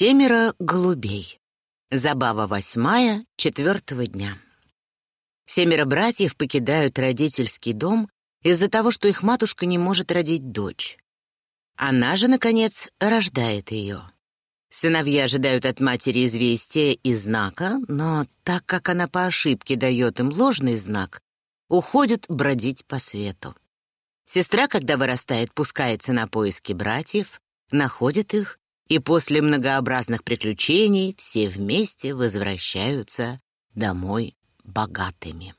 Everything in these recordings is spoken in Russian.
Семеро голубей. Забава восьмая, четвертого дня. Семеро братьев покидают родительский дом из-за того, что их матушка не может родить дочь. Она же, наконец, рождает ее. Сыновья ожидают от матери известия и знака, но так как она по ошибке дает им ложный знак, уходят бродить по свету. Сестра, когда вырастает, пускается на поиски братьев, находит их и после многообразных приключений все вместе возвращаются домой богатыми.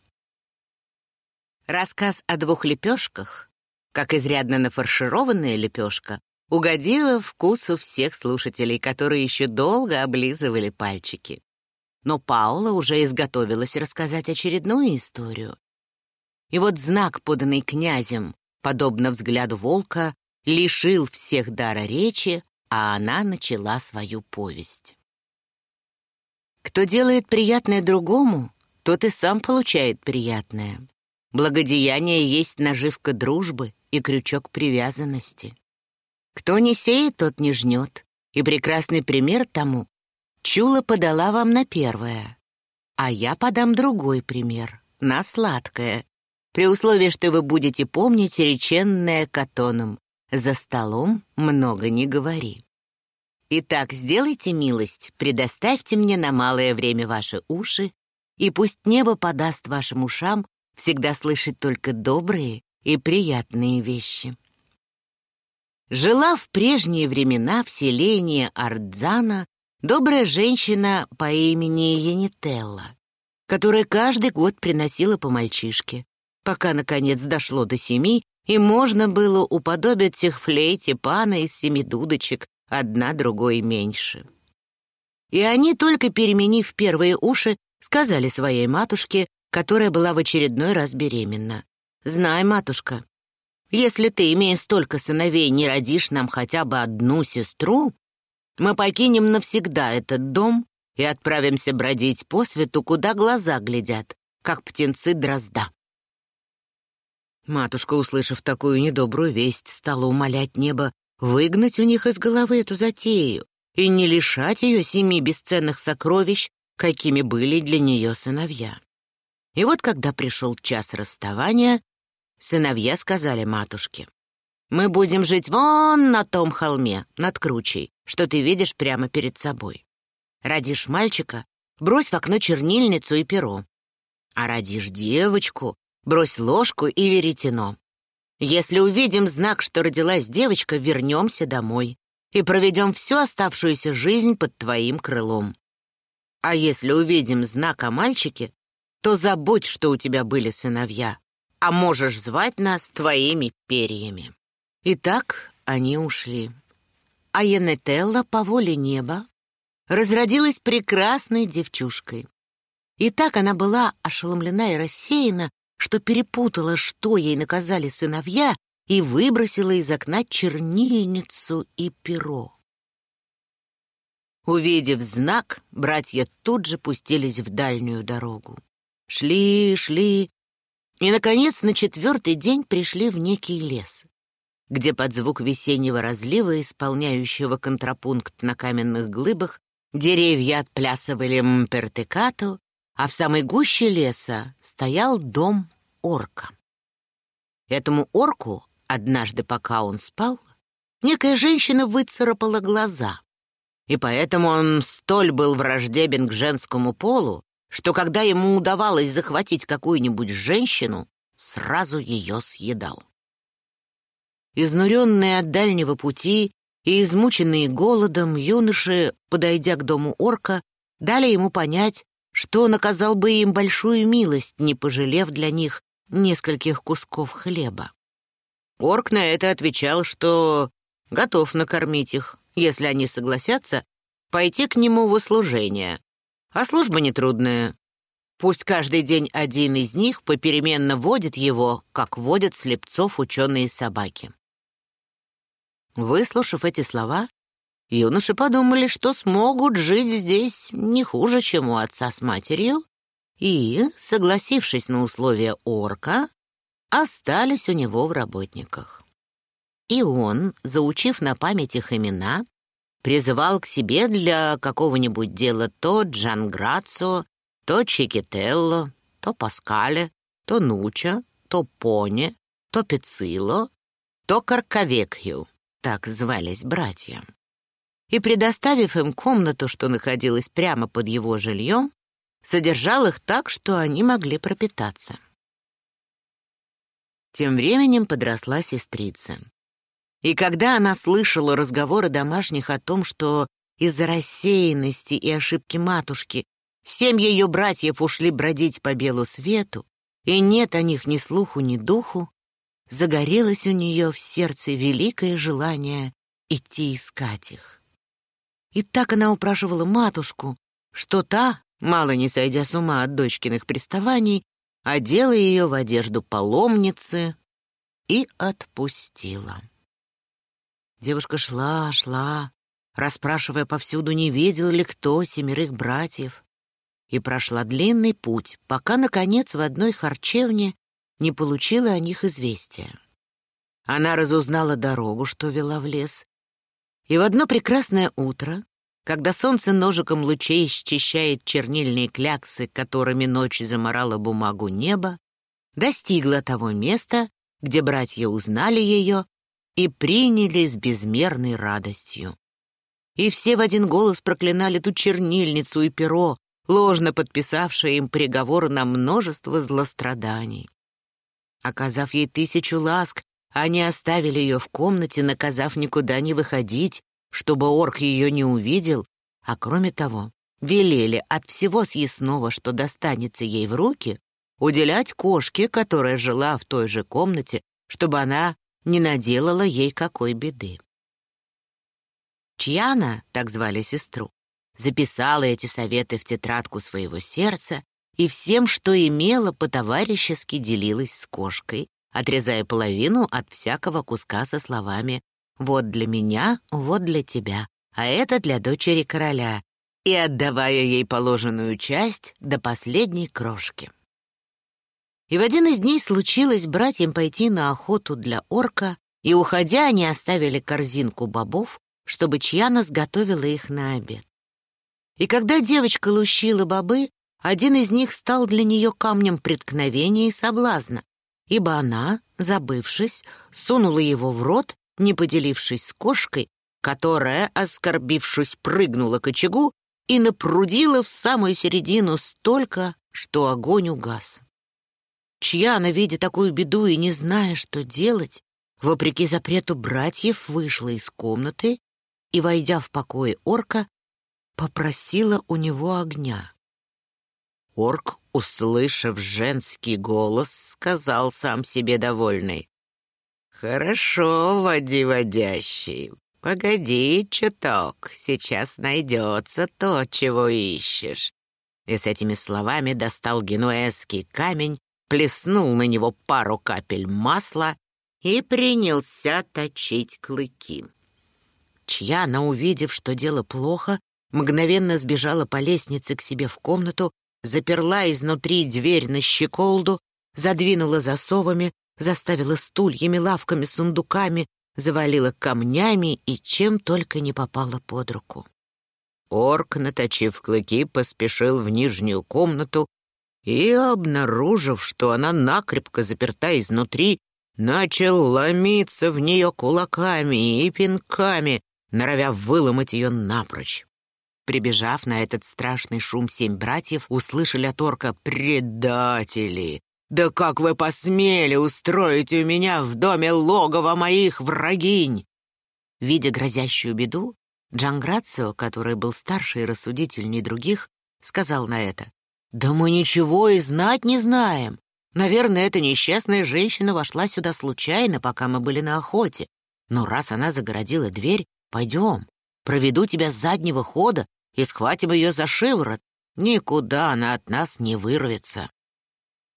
Рассказ о двух лепешках, как изрядно нафаршированная лепешка, угодила вкусу всех слушателей, которые еще долго облизывали пальчики. Но Паула уже изготовилась рассказать очередную историю. И вот знак, поданный князем, подобно взгляду волка, лишил всех дара речи, а она начала свою повесть. Кто делает приятное другому, тот и сам получает приятное. Благодеяние есть наживка дружбы и крючок привязанности. Кто не сеет, тот не жнет. И прекрасный пример тому Чула подала вам на первое, а я подам другой пример, на сладкое, при условии, что вы будете помнить реченное катоном за столом много не говори. Итак, сделайте милость, предоставьте мне на малое время ваши уши, и пусть небо подаст вашим ушам всегда слышать только добрые и приятные вещи. Жила в прежние времена в селении Ардзана добрая женщина по имени Янителла, которая каждый год приносила по мальчишке, пока, наконец, дошло до семи, и можно было уподобить их флейте пана из семи дудочек, одна другой меньше. И они, только переменив первые уши, сказали своей матушке, которая была в очередной раз беременна. «Знай, матушка, если ты, имея столько сыновей, не родишь нам хотя бы одну сестру, мы покинем навсегда этот дом и отправимся бродить по свету, куда глаза глядят, как птенцы дрозда». Матушка, услышав такую недобрую весть, стала умолять небо выгнать у них из головы эту затею и не лишать ее семи бесценных сокровищ, какими были для нее сыновья. И вот когда пришел час расставания, сыновья сказали матушке, «Мы будем жить вон на том холме, над кручей, что ты видишь прямо перед собой. Родишь мальчика, брось в окно чернильницу и перо. А родишь девочку, брось ложку и веретено. Если увидим знак, что родилась девочка, вернемся домой и проведем всю оставшуюся жизнь под твоим крылом. А если увидим знак о мальчике, то забудь, что у тебя были сыновья, а можешь звать нас твоими перьями». И так они ушли. А Янетелла по воле неба разродилась прекрасной девчушкой. И так она была ошеломлена и рассеяна, что перепутала, что ей наказали сыновья, и выбросила из окна чернильницу и перо. Увидев знак, братья тут же пустились в дальнюю дорогу. Шли, шли, и, наконец, на четвертый день пришли в некий лес, где под звук весеннего разлива, исполняющего контрапункт на каменных глыбах, деревья отплясывали мпертекату, а в самой гуще леса стоял дом орка. Этому орку, однажды пока он спал, некая женщина выцарапала глаза, и поэтому он столь был враждебен к женскому полу, что когда ему удавалось захватить какую-нибудь женщину, сразу ее съедал. Изнуренные от дальнего пути и измученные голодом, юноши, подойдя к дому орка, дали ему понять, что он оказал бы им большую милость, не пожалев для них нескольких кусков хлеба. Орк на это отвечал, что готов накормить их, если они согласятся пойти к нему в услужение. А служба нетрудная. Пусть каждый день один из них попеременно водит его, как водят слепцов ученые собаки. Выслушав эти слова, юноши подумали, что смогут жить здесь не хуже, чем у отца с матерью, и, согласившись на условия орка, остались у него в работниках. И он, заучив на память их имена, призывал к себе для какого-нибудь дела то Джанграцо, то Чикителло, то Паскале, то Нуча, то Поне, то Пецило, то Карковекью, так звались братья. И, предоставив им комнату, что находилась прямо под его жильем, содержал их так, что они могли пропитаться. Тем временем подросла сестрица. И когда она слышала разговоры домашних о том, что из-за рассеянности и ошибки матушки семь ее братьев ушли бродить по белу свету, и нет о них ни слуху, ни духу, загорелось у нее в сердце великое желание идти искать их. И так она упрашивала матушку, что та, мало не сойдя с ума от дочкиных приставаний, одела ее в одежду паломницы и отпустила. Девушка шла, шла, расспрашивая повсюду, не видел ли кто семерых братьев, и прошла длинный путь, пока, наконец, в одной харчевне не получила о них известия. Она разузнала дорогу, что вела в лес, и в одно прекрасное утро когда солнце ножиком лучей счищает чернильные кляксы, которыми ночь заморала бумагу неба, достигла того места, где братья узнали ее и приняли с безмерной радостью. И все в один голос проклинали ту чернильницу и перо, ложно подписавшее им приговор на множество злостраданий. Оказав ей тысячу ласк, они оставили ее в комнате, наказав никуда не выходить, чтобы орк ее не увидел, а кроме того, велели от всего съестного, что достанется ей в руки, уделять кошке, которая жила в той же комнате, чтобы она не наделала ей какой беды. Чьяна, так звали сестру, записала эти советы в тетрадку своего сердца и всем, что имела, по-товарищески делилась с кошкой, отрезая половину от всякого куска со словами вот для меня, вот для тебя, а это для дочери короля, и отдавая ей положенную часть до последней крошки. И в один из дней случилось братьям пойти на охоту для орка, и, уходя, они оставили корзинку бобов, чтобы Чьяна сготовила их на обед. И когда девочка лущила бобы, один из них стал для нее камнем преткновения и соблазна, ибо она, забывшись, сунула его в рот не поделившись с кошкой, которая, оскорбившись, прыгнула к очагу и напрудила в самую середину столько, что огонь угас. Чьяна, видя такую беду и не зная, что делать, вопреки запрету братьев, вышла из комнаты и, войдя в покое орка, попросила у него огня. Орк, услышав женский голос, сказал сам себе довольный. «Хорошо, води водящий. Погоди чуток, сейчас найдется то, чего ищешь». И с этими словами достал генуэзский камень, плеснул на него пару капель масла и принялся точить клыки. Чьяна, увидев, что дело плохо, мгновенно сбежала по лестнице к себе в комнату, заперла изнутри дверь на щеколду, задвинула засовами, заставила стульями, лавками, сундуками, завалила камнями и чем только не попало под руку. Орк, наточив клыки, поспешил в нижнюю комнату и, обнаружив, что она накрепко заперта изнутри, начал ломиться в нее кулаками и пинками, норовя выломать ее напрочь. Прибежав на этот страшный шум, семь братьев услышали от орка «Предатели! «Да как вы посмели устроить у меня в доме логово моих врагинь?» Видя грозящую беду, Джанграцио, который был старше и рассудительней других, сказал на это. «Да мы ничего и знать не знаем. Наверное, эта несчастная женщина вошла сюда случайно, пока мы были на охоте. Но раз она загородила дверь, пойдем. Проведу тебя с заднего хода и схватим ее за шиворот. Никуда она от нас не вырвется».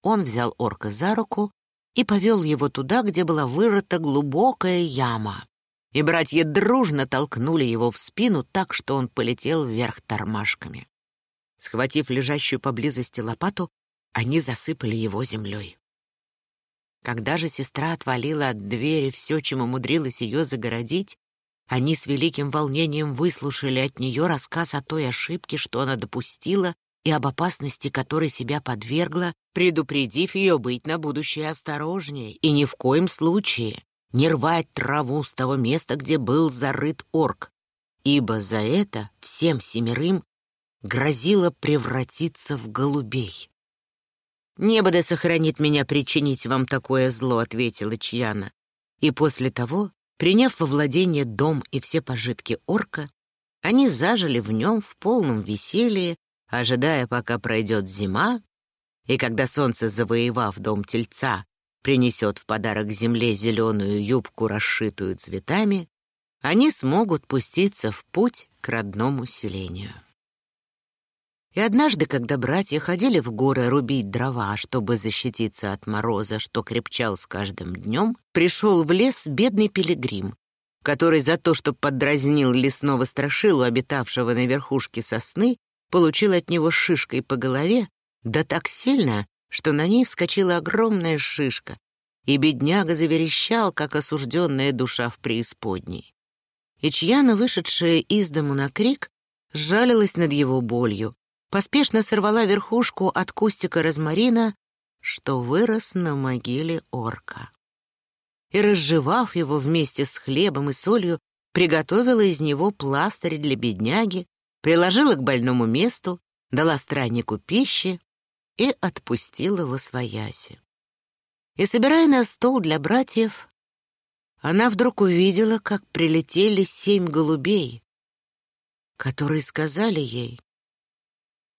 Он взял орка за руку и повел его туда, где была вырыта глубокая яма. и братья дружно толкнули его в спину так, что он полетел вверх тормашками. Схватив лежащую поблизости лопату, они засыпали его землей. Когда же сестра отвалила от двери все, чем умудрилась ее загородить, они с великим волнением выслушали от нее рассказ о той ошибке, что она допустила, и об опасности, которой себя подвергла, предупредив ее быть на будущее осторожнее и ни в коем случае не рвать траву с того места, где был зарыт орк, ибо за это всем семерым грозило превратиться в голубей. «Небо да сохранит меня причинить вам такое зло», — ответила Чьяна. И после того, приняв во владение дом и все пожитки орка, они зажили в нем в полном веселье, ожидая, пока пройдет зима, и когда солнце, завоевав дом тельца, принесет в подарок земле зеленую юбку, расшитую цветами, они смогут пуститься в путь к родному селению. И однажды, когда братья ходили в горы рубить дрова, чтобы защититься от мороза, что крепчал с каждым днем, пришел в лес бедный пилигрим, который за то, что подразнил лесного страшилу, обитавшего на верхушке сосны, получил от него шишкой по голове, да так сильно, что на ней вскочила огромная шишка, и бедняга заверещал, как осужденная душа в преисподней. И Чьяна, вышедшая из дому на крик, сжалилась над его болью, поспешно сорвала верхушку от кустика розмарина, что вырос на могиле орка. И, разжевав его вместе с хлебом и солью, приготовила из него пластырь для бедняги, приложила к больному месту, дала страннику пищи и отпустила во свояси. И, собирая на стол для братьев, она вдруг увидела, как прилетели семь голубей, которые сказали ей,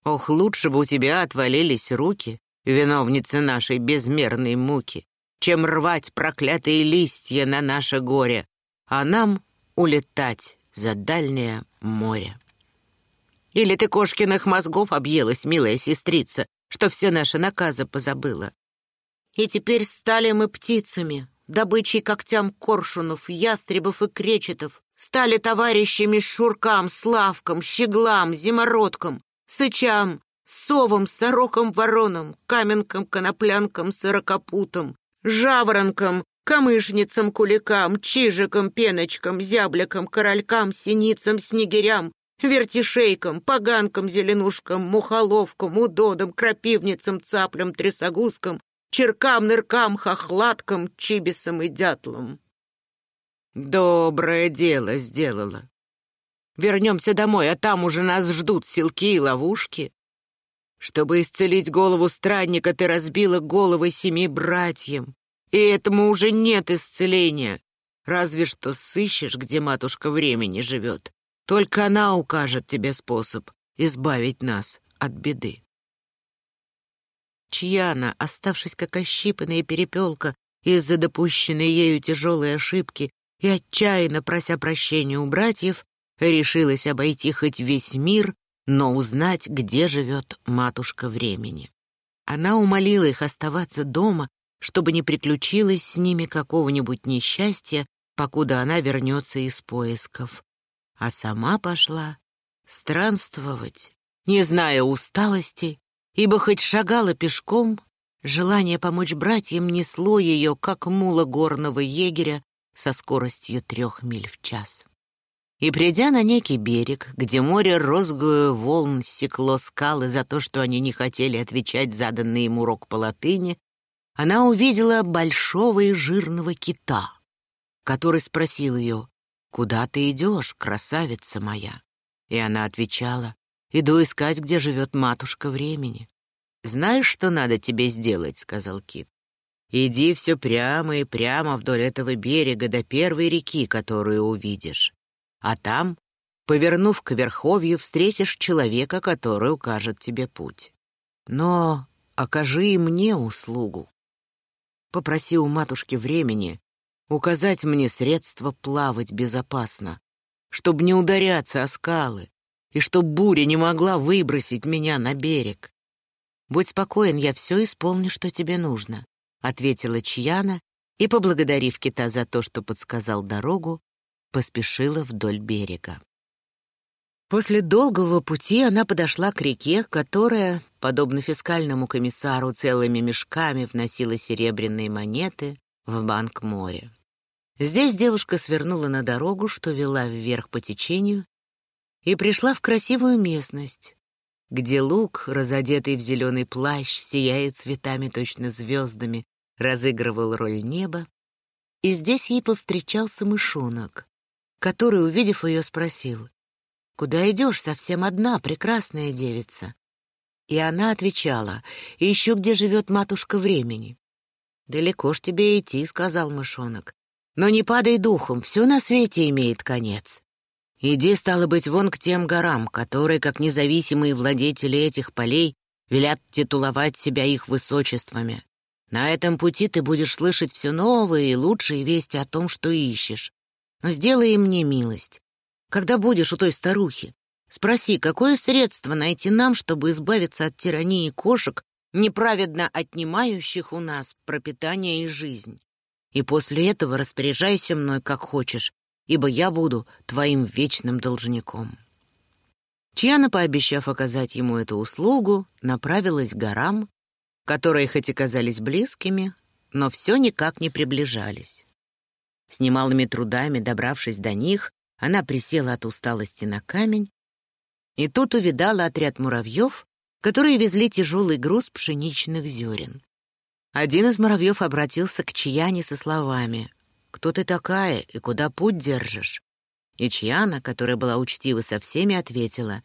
«Ох, лучше бы у тебя отвалились руки, виновницы нашей безмерной муки, чем рвать проклятые листья на наше горе, а нам улетать за дальнее море». Или ты кошкиных мозгов объелась, милая сестрица, что все наши наказы позабыла? И теперь стали мы птицами, добычей когтям коршунов, ястребов и кречетов, стали товарищами шуркам, славкам, щеглам, зимородкам, сычам, совам, сорокам, воронам, каменкам, коноплянкам, сорокопутам, жаворонкам, камышницам, куликам, чижикам, пеночкам, зябликам, королькам, синицам, снегирям, вертишейкам, поганкам, зеленушкам, мухоловкам, удодам, крапивницам, цаплям, трясогузкам, черкам, ныркам, хохлаткам, чибисам и дятлам. Доброе дело сделала. Вернемся домой, а там уже нас ждут силки и ловушки. Чтобы исцелить голову странника, ты разбила головы семи братьям, и этому уже нет исцеления. Разве что сыщешь, где матушка времени живет. Только она укажет тебе способ избавить нас от беды. Чьяна, оставшись как ощипанная перепелка из-за допущенной ею тяжелой ошибки и отчаянно прося прощения у братьев, решилась обойти хоть весь мир, но узнать, где живет матушка времени. Она умолила их оставаться дома, чтобы не приключилось с ними какого-нибудь несчастья, покуда она вернется из поисков а сама пошла странствовать, не зная усталости, ибо хоть шагала пешком, желание помочь братьям несло ее, как мула горного егеря, со скоростью трех миль в час. И придя на некий берег, где море розгую волн секло скалы за то, что они не хотели отвечать заданный им урок по латыни, она увидела большого и жирного кита, который спросил ее, «Куда ты идешь, красавица моя?» И она отвечала, «Иду искать, где живет матушка времени». «Знаешь, что надо тебе сделать?» — сказал Кит. «Иди все прямо и прямо вдоль этого берега до первой реки, которую увидишь. А там, повернув к верховью, встретишь человека, который укажет тебе путь. Но окажи и мне услугу. Попроси у матушки времени указать мне средства плавать безопасно, чтобы не ударяться о скалы, и чтобы буря не могла выбросить меня на берег. «Будь спокоен, я все исполню, что тебе нужно», — ответила Чьяна, и, поблагодарив кита за то, что подсказал дорогу, поспешила вдоль берега. После долгого пути она подошла к реке, которая, подобно фискальному комиссару, целыми мешками вносила серебряные монеты в банк моря. Здесь девушка свернула на дорогу, что вела вверх по течению, и пришла в красивую местность, где луг, разодетый в зеленый плащ, сияет цветами точно звездами, разыгрывал роль неба, и здесь ей повстречался мышонок, который, увидев ее, спросил, «Куда идешь совсем одна, прекрасная девица?» И она отвечала, «Еще где живет матушка времени». «Далеко ж тебе идти», — сказал мышонок. Но не падай духом, все на свете имеет конец. Иди, стало быть, вон к тем горам, которые, как независимые владетели этих полей, велят титуловать себя их высочествами. На этом пути ты будешь слышать все новые и лучшие вести о том, что ищешь. Но сделай им мне милость. Когда будешь у той старухи, спроси, какое средство найти нам, чтобы избавиться от тирании кошек, неправедно отнимающих у нас пропитание и жизнь и после этого распоряжайся мной как хочешь, ибо я буду твоим вечным должником». Чьяна, пообещав оказать ему эту услугу, направилась к горам, которые хоть и казались близкими, но все никак не приближались. С немалыми трудами, добравшись до них, она присела от усталости на камень, и тут увидала отряд муравьев, которые везли тяжелый груз пшеничных зерен. Один из муравьев обратился к Чьяне со словами «Кто ты такая и куда путь держишь?» И Чьяна, которая была учтива со всеми, ответила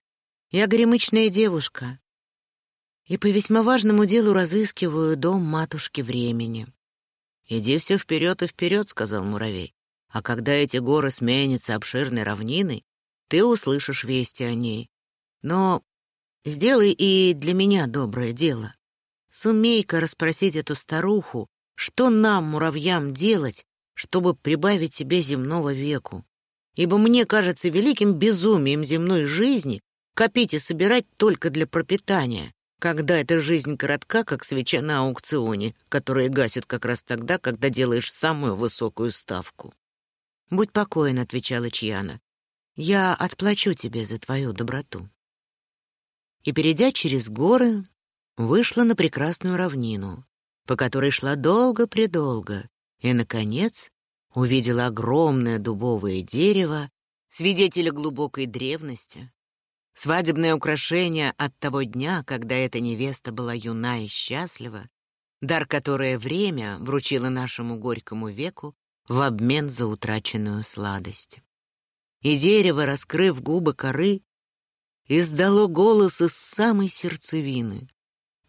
«Я горемычная девушка, и по весьма важному делу разыскиваю дом матушки времени». «Иди все вперед и вперед», — сказал муравей. «А когда эти горы сменятся обширной равниной, ты услышишь вести о ней. Но сделай и для меня доброе дело. Сумей-ка расспросить эту старуху, что нам, муравьям, делать, чтобы прибавить себе земного веку. Ибо мне кажется великим безумием земной жизни копить и собирать только для пропитания, когда эта жизнь коротка, как свеча на аукционе, которая гасит как раз тогда, когда делаешь самую высокую ставку. «Будь покоен», — отвечала Чьяна. «Я отплачу тебе за твою доброту». И, перейдя через горы, вышла на прекрасную равнину, по которой шла долго-предолго, и, наконец, увидела огромное дубовое дерево, свидетеля глубокой древности, свадебное украшение от того дня, когда эта невеста была юна и счастлива, дар которое время вручило нашему горькому веку в обмен за утраченную сладость. И дерево, раскрыв губы коры, издало голос из самой сердцевины,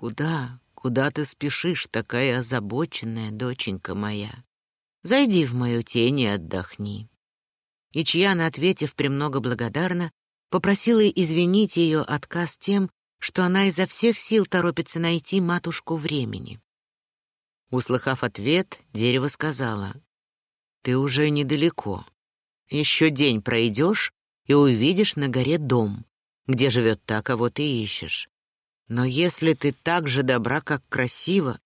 Куда, куда ты спешишь, такая озабоченная доченька моя? Зайди в мою тень и отдохни. И Чьяна, ответив премного благодарно, попросила извинить ее отказ тем, что она изо всех сил торопится найти матушку времени. Услыхав ответ, дерево сказала, «Ты уже недалеко. Еще день пройдешь и увидишь на горе дом, где живет та, кого ты ищешь. Но если ты так же добра, как красива,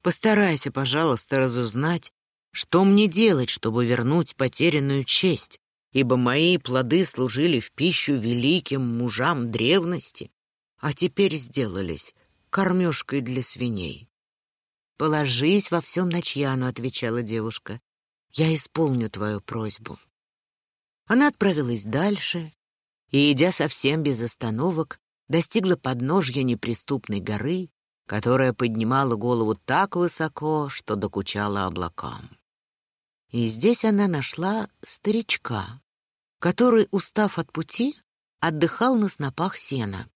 постарайся, пожалуйста, разузнать, что мне делать, чтобы вернуть потерянную честь, ибо мои плоды служили в пищу великим мужам древности, а теперь сделались кормежкой для свиней. «Положись во всем на чьяну», — отвечала девушка. «Я исполню твою просьбу». Она отправилась дальше, и, идя совсем без остановок, достигла подножья неприступной горы, которая поднимала голову так высоко, что докучала облакам. И здесь она нашла старичка, который, устав от пути, отдыхал на снопах сена.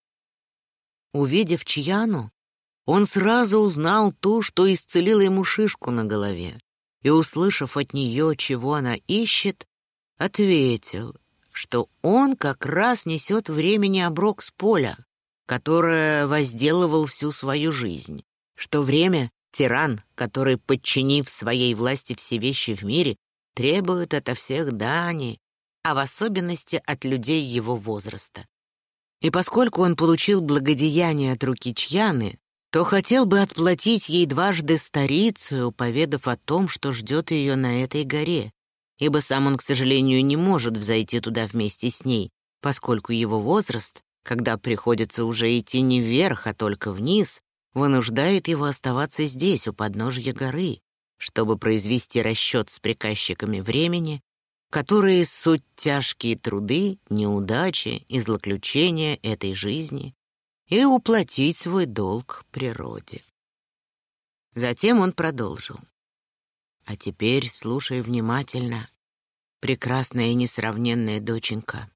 Увидев Чьяну, он сразу узнал ту, что исцелила ему шишку на голове, и, услышав от нее, чего она ищет, ответил, что он как раз несет времени оброк с поля, которое возделывал всю свою жизнь, что время — тиран, который, подчинив своей власти все вещи в мире, требует ото всех дани, а в особенности от людей его возраста. И поскольку он получил благодеяние от руки Чьяны, то хотел бы отплатить ей дважды старицию, поведав о том, что ждет ее на этой горе, ибо сам он, к сожалению, не может взойти туда вместе с ней, поскольку его возраст, когда приходится уже идти не вверх, а только вниз, вынуждает его оставаться здесь, у подножья горы, чтобы произвести расчет с приказчиками времени, которые суть тяжкие труды, неудачи и злоключения этой жизни, и уплатить свой долг природе. Затем он продолжил. «А теперь слушай внимательно, прекрасная и несравненная доченька.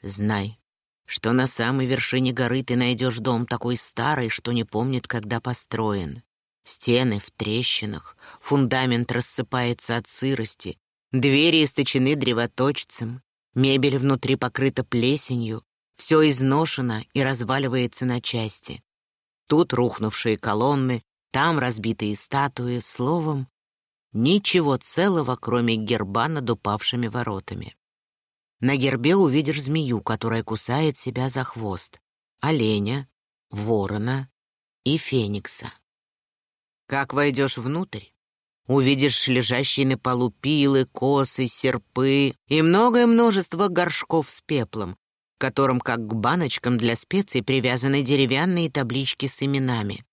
Знай, что на самой вершине горы ты найдешь дом такой старый, что не помнит, когда построен. Стены в трещинах, фундамент рассыпается от сырости, двери источены древоточцем, мебель внутри покрыта плесенью, все изношено и разваливается на части. Тут рухнувшие колонны, там разбитые статуи, словом, ничего целого, кроме герба над упавшими воротами. На гербе увидишь змею, которая кусает себя за хвост, оленя, ворона и феникса. Как войдешь внутрь, увидишь лежащие на полу пилы, косы, серпы и многое множество горшков с пеплом, к которым, как к баночкам для специй, привязаны деревянные таблички с именами.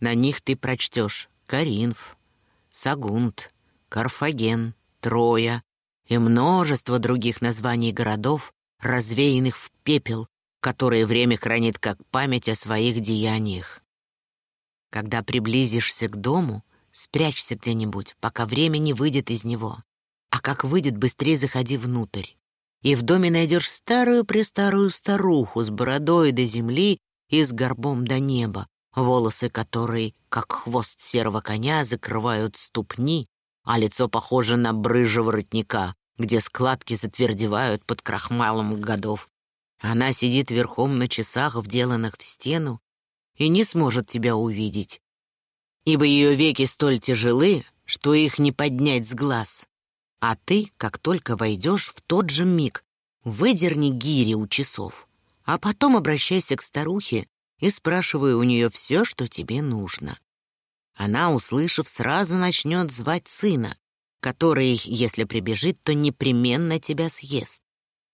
На них ты прочтешь Каринф, Сагунт, Карфаген, Троя и множество других названий городов, развеянных в пепел, которые время хранит как память о своих деяниях. Когда приблизишься к дому, спрячься где-нибудь, пока время не выйдет из него. А как выйдет, быстрее заходи внутрь. И в доме найдешь старую-престарую старуху с бородой до земли и с горбом до неба, волосы которой, как хвост серого коня, закрывают ступни, а лицо похоже на брыжа воротника, где складки затвердевают под крахмалом годов. Она сидит верхом на часах, вделанных в стену, и не сможет тебя увидеть, ибо ее веки столь тяжелы, что их не поднять с глаз. А ты, как только войдешь, в тот же миг выдерни гири у часов, а потом обращайся к старухе и спрашивай у нее все, что тебе нужно. Она, услышав, сразу начнет звать сына, который, если прибежит, то непременно тебя съест.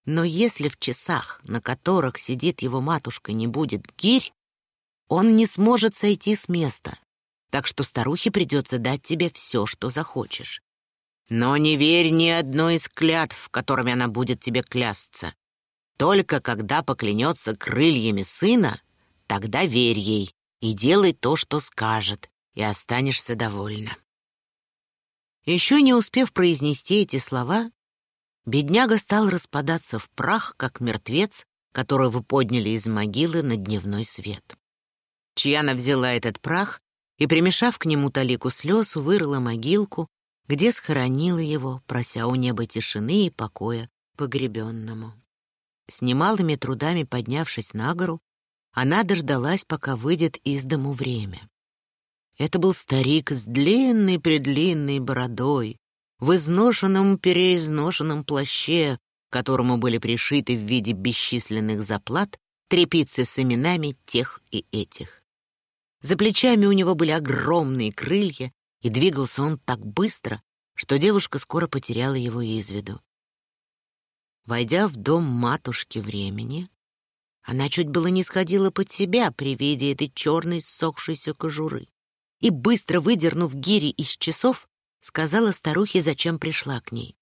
Но если в часах, на которых сидит его матушка, не будет гирь, он не сможет сойти с места, так что старухе придется дать тебе все, что захочешь. Но не верь ни одной из клятв, которыми она будет тебе клясться. Только когда поклянется крыльями сына, тогда верь ей и делай то, что скажет, и останешься довольна. Еще не успев произнести эти слова, бедняга стал распадаться в прах, как мертвец, которого подняли из могилы на дневной свет. Чьяна взяла этот прах и, примешав к нему талику слез, вырыла могилку, где схоронила его, прося у неба тишины и покоя погребенному. С немалыми трудами поднявшись на гору, она дождалась, пока выйдет из дому время. Это был старик с длинной-предлинной бородой, в изношенном-переизношенном плаще, которому были пришиты в виде бесчисленных заплат трепицы с именами тех и этих. За плечами у него были огромные крылья, и двигался он так быстро, что девушка скоро потеряла его из виду. Войдя в дом матушки времени, она чуть было не сходила под себя при виде этой черной ссохшейся кожуры и, быстро выдернув гири из часов, сказала старухе, зачем пришла к ней.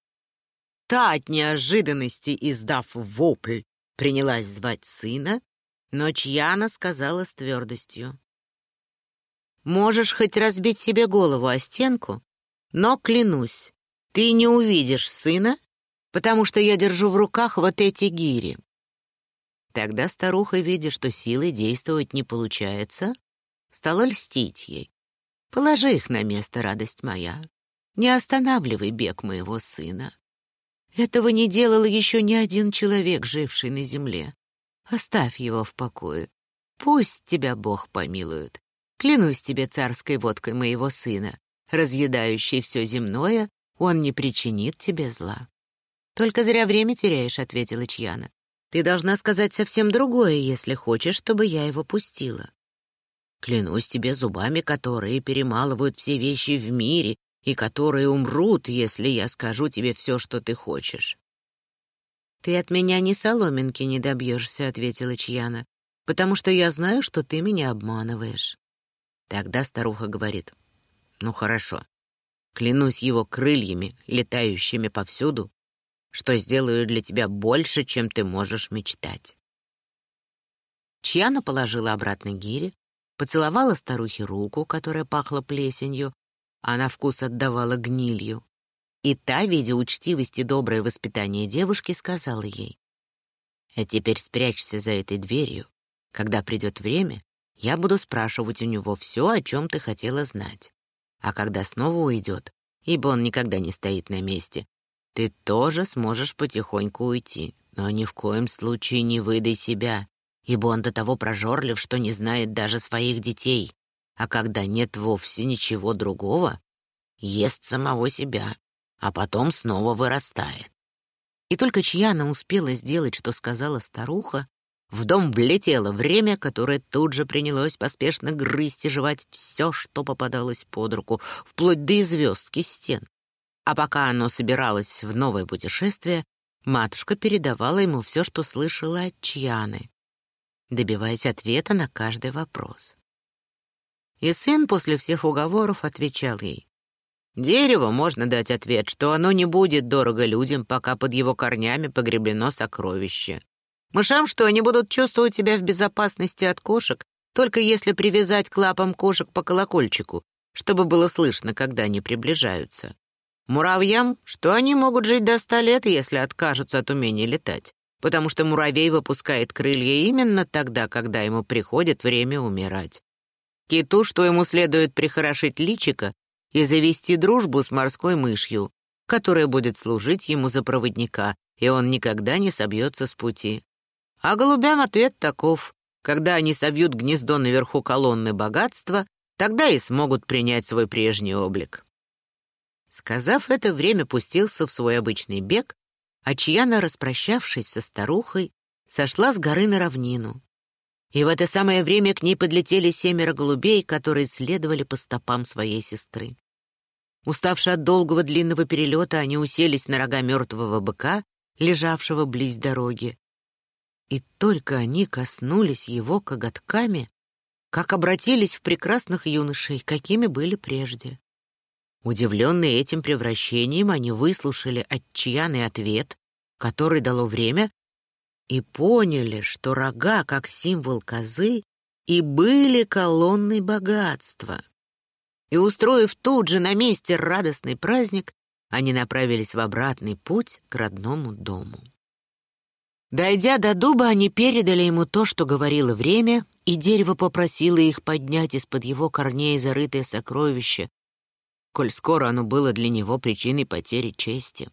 Та от неожиданности, издав вопль, принялась звать сына, но Чьяна сказала с твердостью. Можешь хоть разбить себе голову о стенку, но, клянусь, ты не увидишь сына, потому что я держу в руках вот эти гири. Тогда старуха, видя, что силой действовать не получается, стала льстить ей. Положи их на место, радость моя. Не останавливай бег моего сына. Этого не делал еще ни один человек, живший на земле. Оставь его в покое. Пусть тебя Бог помилует. Клянусь тебе царской водкой моего сына, разъедающей все земное, он не причинит тебе зла. Только зря время теряешь, ответила Чьяна. Ты должна сказать совсем другое, если хочешь, чтобы я его пустила. Клянусь тебе зубами, которые перемалывают все вещи в мире и которые умрут, если я скажу тебе все, что ты хочешь». «Ты от меня ни соломинки не добьешься», — ответила Чьяна, «потому что я знаю, что ты меня обманываешь». Тогда старуха говорит, «Ну хорошо, клянусь его крыльями, летающими повсюду, что сделаю для тебя больше, чем ты можешь мечтать». Чьяна положила обратно гири, поцеловала старухе руку, которая пахла плесенью, а на вкус отдавала гнилью. И та, видя учтивость и доброе воспитание девушки, сказала ей, «А теперь спрячься за этой дверью. Когда придет время, я буду спрашивать у него все, о чем ты хотела знать. А когда снова уйдет, ибо он никогда не стоит на месте, ты тоже сможешь потихоньку уйти, но ни в коем случае не выдай себя, ибо он до того прожорлив, что не знает даже своих детей, а когда нет вовсе ничего другого, ест самого себя, а потом снова вырастает. И только Чьяна успела сделать, что сказала старуха, в дом влетело время, которое тут же принялось поспешно грызть и жевать все, что попадалось под руку, вплоть до звездки стен. А пока оно собиралось в новое путешествие, матушка передавала ему все, что слышала от Чьяны добиваясь ответа на каждый вопрос. И сын после всех уговоров отвечал ей. Дереву можно дать ответ, что оно не будет дорого людям, пока под его корнями погребено сокровище. Мышам, что они будут чувствовать себя в безопасности от кошек, только если привязать к лапам кошек по колокольчику, чтобы было слышно, когда они приближаются. Муравьям, что они могут жить до ста лет, если откажутся от умения летать потому что муравей выпускает крылья именно тогда, когда ему приходит время умирать. Киту, что ему следует прихорошить личико и завести дружбу с морской мышью, которая будет служить ему за проводника, и он никогда не собьется с пути. А голубям ответ таков. Когда они совьют гнездо наверху колонны богатства, тогда и смогут принять свой прежний облик. Сказав это, время пустился в свой обычный бег, а Чьяна, распрощавшись со старухой, сошла с горы на равнину. И в это самое время к ней подлетели семеро голубей, которые следовали по стопам своей сестры. Уставшие от долгого длинного перелета, они уселись на рога мертвого быка, лежавшего близ дороги. И только они коснулись его коготками, как обратились в прекрасных юношей, какими были прежде. Удивленные этим превращением, они выслушали от Чьяны ответ, который дало время, и поняли, что рога, как символ козы, и были колонной богатства. И, устроив тут же на месте радостный праздник, они направились в обратный путь к родному дому. Дойдя до дуба, они передали ему то, что говорило время, и дерево попросило их поднять из-под его корней зарытое сокровище, коль скоро оно было для него причиной потери чести.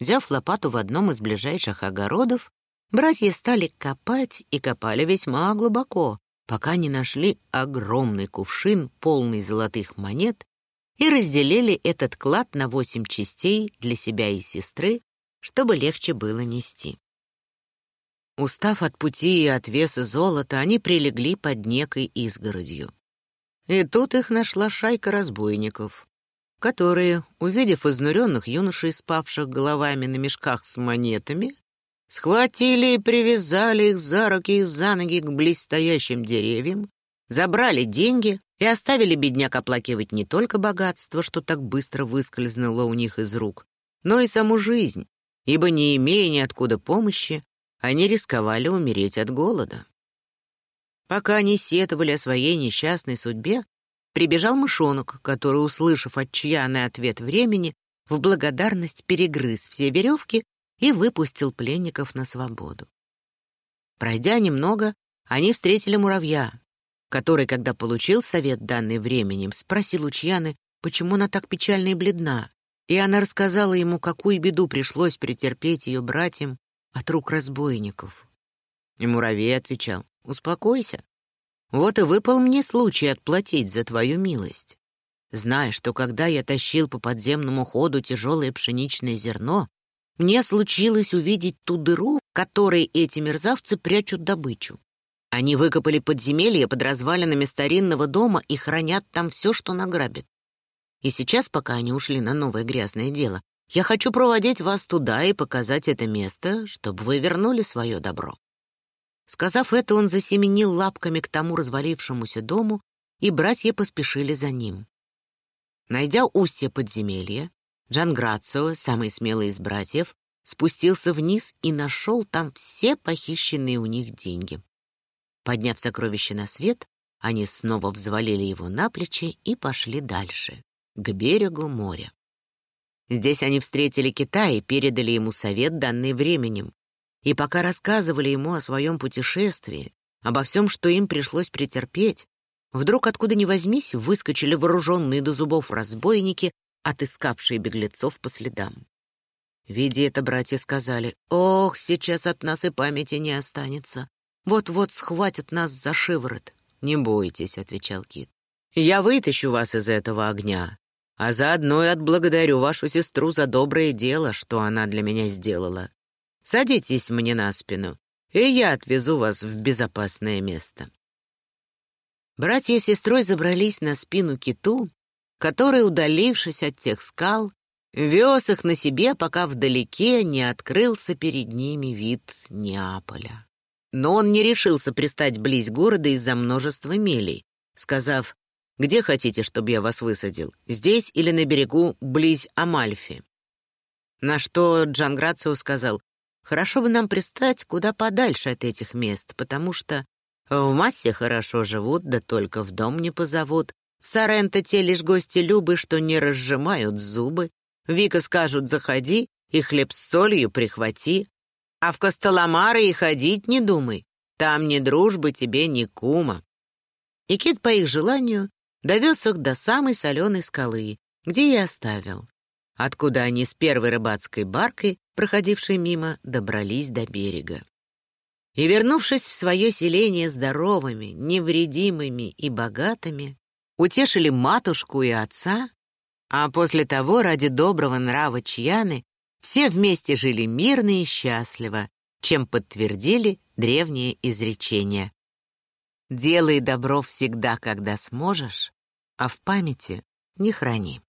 Взяв лопату в одном из ближайших огородов, братья стали копать и копали весьма глубоко, пока не нашли огромный кувшин, полный золотых монет, и разделили этот клад на восемь частей для себя и сестры, чтобы легче было нести. Устав от пути и от веса золота, они прилегли под некой изгородью. И тут их нашла шайка разбойников, которые, увидев изнуренных юношей, спавших головами на мешках с монетами, схватили и привязали их за руки и за ноги к близстоящим деревьям, забрали деньги и оставили бедняк оплакивать не только богатство, что так быстро выскользнуло у них из рук, но и саму жизнь, ибо, не имея ниоткуда помощи, они рисковали умереть от голода. Пока они сетовали о своей несчастной судьбе, прибежал мышонок, который, услышав отчаянный ответ времени, в благодарность перегрыз все веревки и выпустил пленников на свободу. Пройдя немного, они встретили муравья, который, когда получил совет, данный временем, спросил у Чьяны, почему она так печальна и бледна, и она рассказала ему, какую беду пришлось претерпеть ее братьям от рук разбойников. И муравей отвечал, Успокойся. Вот и выпал мне случай отплатить за твою милость. Знай, что когда я тащил по подземному ходу тяжелое пшеничное зерно, мне случилось увидеть ту дыру, в которой эти мерзавцы прячут добычу. Они выкопали подземелье под развалинами старинного дома и хранят там все, что награбят. И сейчас, пока они ушли на новое грязное дело, я хочу проводить вас туда и показать это место, чтобы вы вернули свое добро». Сказав это, он засеменил лапками к тому развалившемуся дому, и братья поспешили за ним. Найдя устье подземелья, Джан Грацио, самый смелый из братьев, спустился вниз и нашел там все похищенные у них деньги. Подняв сокровище на свет, они снова взвалили его на плечи и пошли дальше, к берегу моря. Здесь они встретили Китай и передали ему совет, данный временем. И пока рассказывали ему о своем путешествии, обо всем, что им пришлось претерпеть, вдруг откуда ни возьмись выскочили вооруженные до зубов разбойники, отыскавшие беглецов по следам. Видя это, братья сказали, «Ох, сейчас от нас и памяти не останется. Вот-вот схватят нас за шиворот». «Не бойтесь», — отвечал Кит. «Я вытащу вас из этого огня, а заодно и отблагодарю вашу сестру за доброе дело, что она для меня сделала. Садитесь мне на спину, и я отвезу вас в безопасное место». Братья с сестрой забрались на спину киту, который, удалившись от тех скал, вез их на себе, пока вдалеке не открылся перед ними вид Неаполя. Но он не решился пристать близ города из-за множества мелей, сказав, «Где хотите, чтобы я вас высадил? Здесь или на берегу, близ Амальфи?» На что Джан Грацио сказал, «Хорошо бы нам пристать куда подальше от этих мест, потому что в массе хорошо живут, да только в дом не позовут. В Соренто те лишь гости любы, что не разжимают зубы. Вика скажут «заходи» и хлеб с солью прихвати. А в Костоломары и ходить не думай. Там ни дружбы тебе, ни кума. И Кит по их желанию довез их до самой соленой скалы, где и оставил, откуда они с первой рыбацкой баркой, проходившей мимо, добрались до берега и, вернувшись в свое селение здоровыми, невредимыми и богатыми, утешили матушку и отца, а после того ради доброго нрава Чьяны все вместе жили мирно и счастливо, чем подтвердили древние изречения. «Делай добро всегда, когда сможешь, а в памяти не храни».